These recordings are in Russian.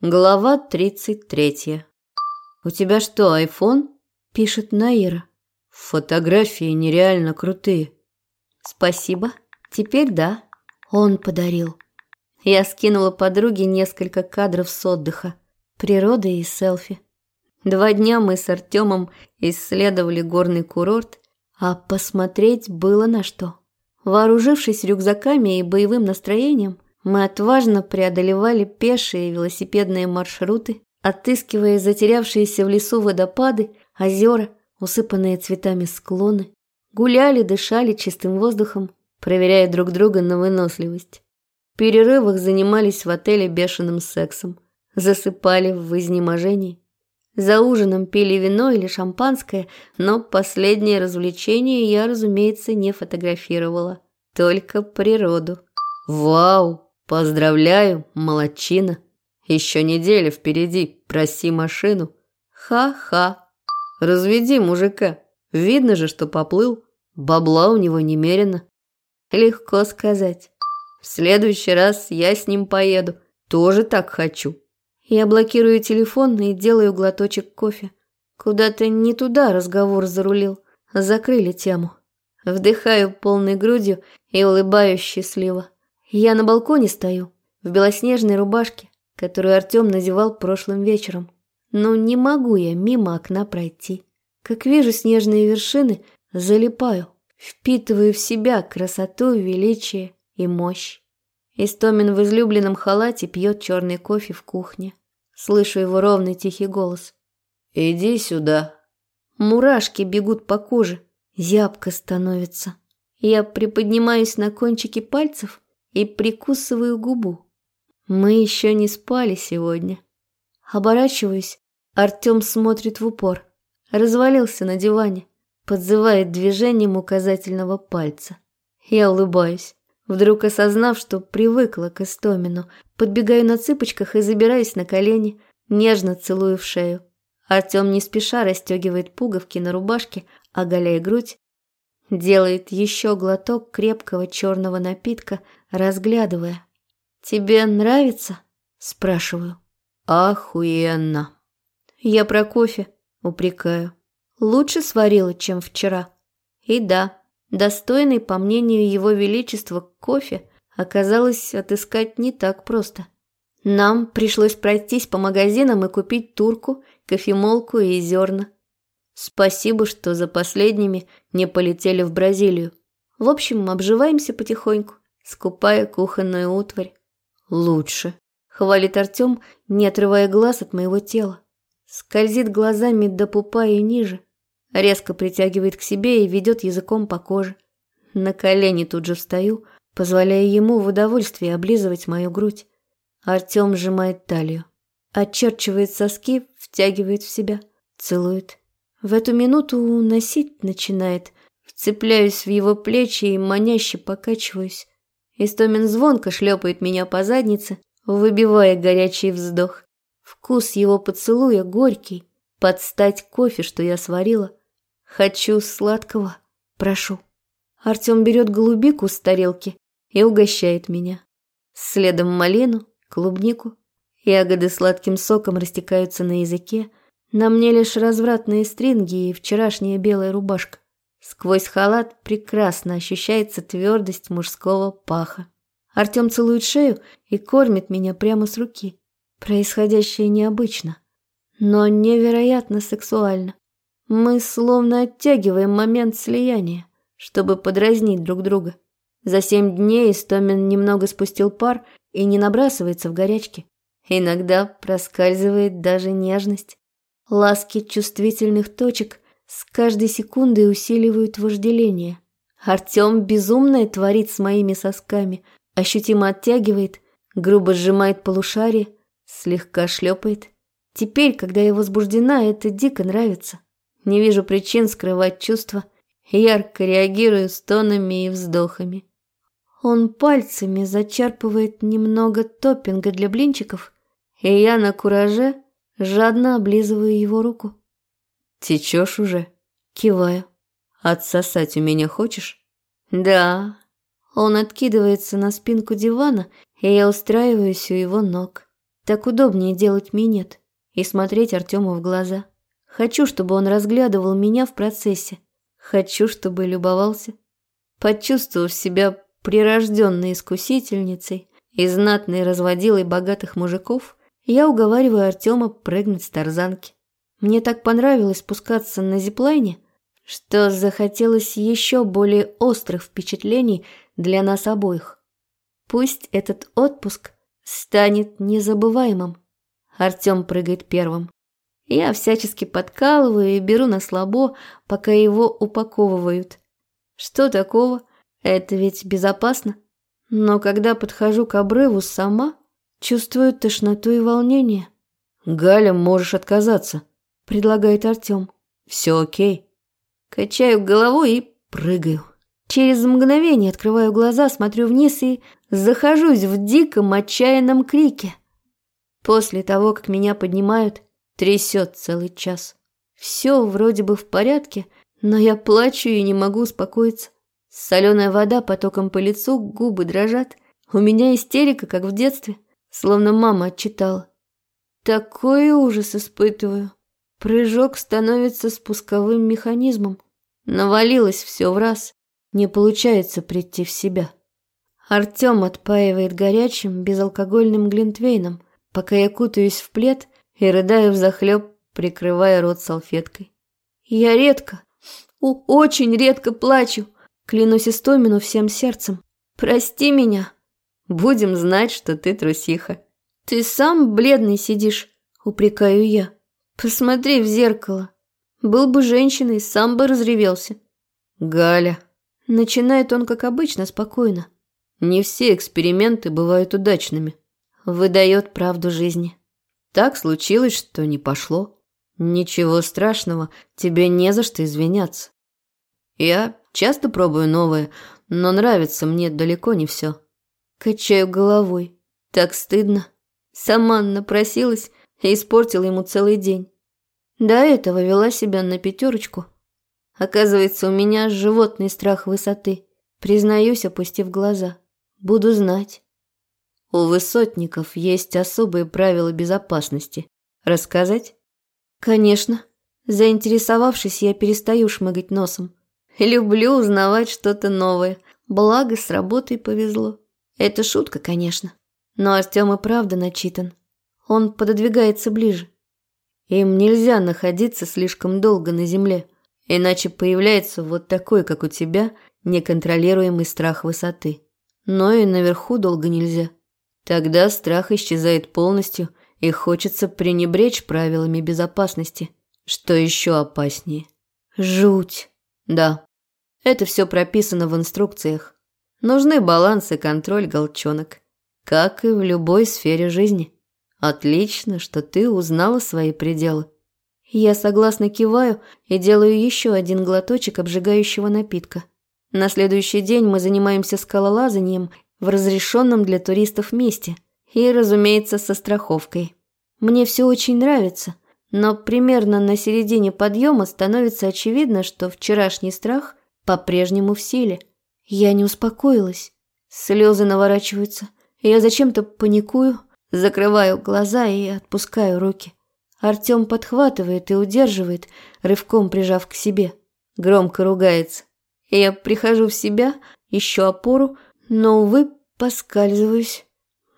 Глава 33. «У тебя что, айфон?» – пишет Наира. «Фотографии нереально крутые». «Спасибо. Теперь да. Он подарил». Я скинула подруге несколько кадров с отдыха, природы и селфи. Два дня мы с Артемом исследовали горный курорт, а посмотреть было на что. Вооружившись рюкзаками и боевым настроением – мы отважно преодолевали пешие и велосипедные маршруты, отыскивая затерявшиеся в лесу водопады, озера, усыпанные цветами склоны. Гуляли, дышали чистым воздухом, проверяя друг друга на выносливость. В перерывах занимались в отеле бешеным сексом, засыпали в изнеможении. За ужином пили вино или шампанское, но последнее развлечение я, разумеется, не фотографировала, только природу. «Вау!» Поздравляю, молодчина. Еще неделя впереди, проси машину. Ха-ха. Разведи мужика. Видно же, что поплыл. Бабла у него немерено. Легко сказать. В следующий раз я с ним поеду. Тоже так хочу. Я блокирую телефон и делаю глоточек кофе. Куда-то не туда разговор зарулил. Закрыли тему. Вдыхаю полной грудью и улыбаюсь счастливо. Я на балконе стою, в белоснежной рубашке, которую Артем надевал прошлым вечером. Но не могу я мимо окна пройти. Как вижу снежные вершины, залипаю, впитываю в себя красоту, величие и мощь. Истомин в излюбленном халате пьет черный кофе в кухне. Слышу его ровный тихий голос. «Иди сюда». Мурашки бегут по коже, зябко становится. Я приподнимаюсь на кончики пальцев и прикусываю губу. Мы еще не спали сегодня. Оборачиваюсь, Артем смотрит в упор. Развалился на диване, подзывает движением указательного пальца. Я улыбаюсь, вдруг осознав, что привыкла к Истомину, подбегаю на цыпочках и забираюсь на колени, нежно целую в шею. Артем не спеша расстегивает пуговки на рубашке, оголяя грудь, делает еще глоток крепкого черного напитка, разглядывая. «Тебе нравится?» – спрашиваю. «Охуенно!» Я про кофе упрекаю. Лучше сварила, чем вчера. И да, достойный, по мнению его величества, кофе оказалось отыскать не так просто. Нам пришлось пройтись по магазинам и купить турку, кофемолку и зерна. Спасибо, что за последними не полетели в Бразилию. В общем, обживаемся потихоньку скупая кухонную утварь. «Лучше», — хвалит Артем, не отрывая глаз от моего тела. Скользит глазами до пупа и ниже, резко притягивает к себе и ведет языком по коже. На колени тут же встаю, позволяя ему в удовольствии облизывать мою грудь. Артем сжимает талию, очерчивает соски, втягивает в себя, целует. В эту минуту уносить начинает. Вцепляюсь в его плечи и маняще покачиваюсь. Истомин звонко шлепает меня по заднице, выбивая горячий вздох. Вкус его поцелуя горький, под стать кофе, что я сварила. Хочу сладкого, прошу. Артем берет голубику с тарелки и угощает меня. Следом малину, клубнику. Ягоды сладким соком растекаются на языке. На мне лишь развратные стринги и вчерашняя белая рубашка. Сквозь халат прекрасно ощущается твердость мужского паха. Артем целует шею и кормит меня прямо с руки. Происходящее необычно, но невероятно сексуально. Мы словно оттягиваем момент слияния, чтобы подразнить друг друга. За семь дней Истомин немного спустил пар и не набрасывается в горячке. Иногда проскальзывает даже нежность. Ласки чувствительных точек – с каждой секундой усиливают вожделение. Артем безумное творит с моими сосками, ощутимо оттягивает, грубо сжимает полушарие, слегка шлепает. Теперь, когда я возбуждена, это дико нравится. Не вижу причин скрывать чувства, ярко реагирую стонами и вздохами. Он пальцами зачерпывает немного топпинга для блинчиков, и я на кураже жадно облизываю его руку. Течешь уже? Киваю. Отсосать у меня хочешь? Да. Он откидывается на спинку дивана, и я устраиваюсь у его ног. Так удобнее делать минет и смотреть Артему в глаза. Хочу, чтобы он разглядывал меня в процессе. Хочу, чтобы любовался. Почувствовав себя прирожденной искусительницей и знатной разводилой богатых мужиков, я уговариваю Артема прыгнуть с тарзанки. Мне так понравилось спускаться на зиплайне, что захотелось еще более острых впечатлений для нас обоих. Пусть этот отпуск станет незабываемым. Артем прыгает первым. Я всячески подкалываю и беру на слабо, пока его упаковывают. Что такого? Это ведь безопасно. Но когда подхожу к обрыву сама, чувствую тошноту и волнение. «Галя, можешь отказаться», — предлагает Артем. «Все окей». Качаю головой и прыгаю. Через мгновение открываю глаза, смотрю вниз и захожусь в диком отчаянном крике. После того, как меня поднимают, трясет целый час. Все вроде бы в порядке, но я плачу и не могу успокоиться. Соленая вода потоком по лицу, губы дрожат. У меня истерика, как в детстве, словно мама отчитала. Такой ужас испытываю. Прыжок становится спусковым механизмом. Навалилось все в раз. Не получается прийти в себя. Артем отпаивает горячим, безалкогольным глинтвейном, пока я кутаюсь в плед и рыдаю взахлеб, прикрывая рот салфеткой. Я редко, очень редко плачу, клянусь Истомину всем сердцем. Прости меня. Будем знать, что ты трусиха. Ты сам бледный сидишь, упрекаю я. Посмотри в зеркало. Был бы женщиной, сам бы разревелся. Галя. Начинает он, как обычно, спокойно. Не все эксперименты бывают удачными. Выдает правду жизни. Так случилось, что не пошло. Ничего страшного, тебе не за что извиняться. Я часто пробую новое, но нравится мне далеко не все. Качаю головой. Так стыдно. Сама напросилась и испортила ему целый день. До этого вела себя на пятерочку. Оказывается, у меня животный страх высоты. Признаюсь, опустив глаза. Буду знать. У высотников есть особые правила безопасности. Рассказать? Конечно. Заинтересовавшись, я перестаю шмыгать носом. Люблю узнавать что-то новое. Благо, с работой повезло. Это шутка, конечно. Но Артем и правда начитан. Он пододвигается ближе. Им нельзя находиться слишком долго на земле, иначе появляется вот такой, как у тебя, неконтролируемый страх высоты. Но и наверху долго нельзя. Тогда страх исчезает полностью, и хочется пренебречь правилами безопасности, что еще опаснее. Жуть. Да, это все прописано в инструкциях. Нужны баланс и контроль, голчонок, как и в любой сфере жизни. Отлично, что ты узнала свои пределы. Я согласно киваю и делаю еще один глоточек обжигающего напитка. На следующий день мы занимаемся скалолазанием в разрешенном для туристов месте и, разумеется, со страховкой. Мне все очень нравится, но примерно на середине подъема становится очевидно, что вчерашний страх по-прежнему в силе. Я не успокоилась. Слезы наворачиваются. Я зачем-то паникую, Закрываю глаза и отпускаю руки. Артем подхватывает и удерживает, рывком прижав к себе. Громко ругается. Я прихожу в себя, ищу опору, но, увы, поскальзываюсь.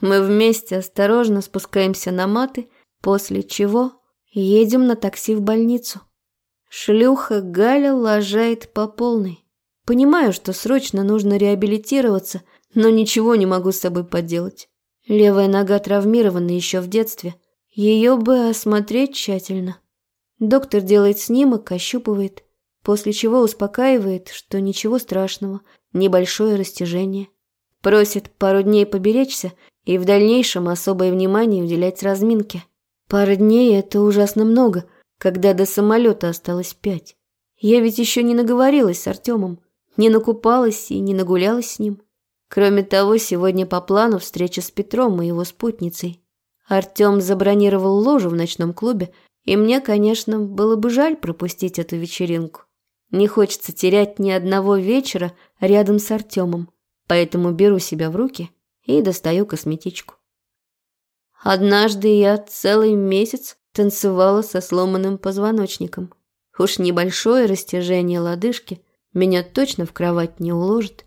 Мы вместе осторожно спускаемся на маты, после чего едем на такси в больницу. Шлюха Галя лажает по полной. Понимаю, что срочно нужно реабилитироваться, но ничего не могу с собой поделать. Левая нога травмирована еще в детстве. Ее бы осмотреть тщательно. Доктор делает снимок, ощупывает, после чего успокаивает, что ничего страшного, небольшое растяжение. Просит пару дней поберечься и в дальнейшем особое внимание уделять разминке. Пара дней – это ужасно много, когда до самолета осталось пять. Я ведь еще не наговорилась с Артемом, не накупалась и не нагулялась с ним. Кроме того, сегодня по плану встреча с Петром и его спутницей. Артем забронировал ложу в ночном клубе, и мне, конечно, было бы жаль пропустить эту вечеринку. Не хочется терять ни одного вечера рядом с Артемом, поэтому беру себя в руки и достаю косметичку. Однажды я целый месяц танцевала со сломанным позвоночником. Уж небольшое растяжение лодыжки меня точно в кровать не уложит.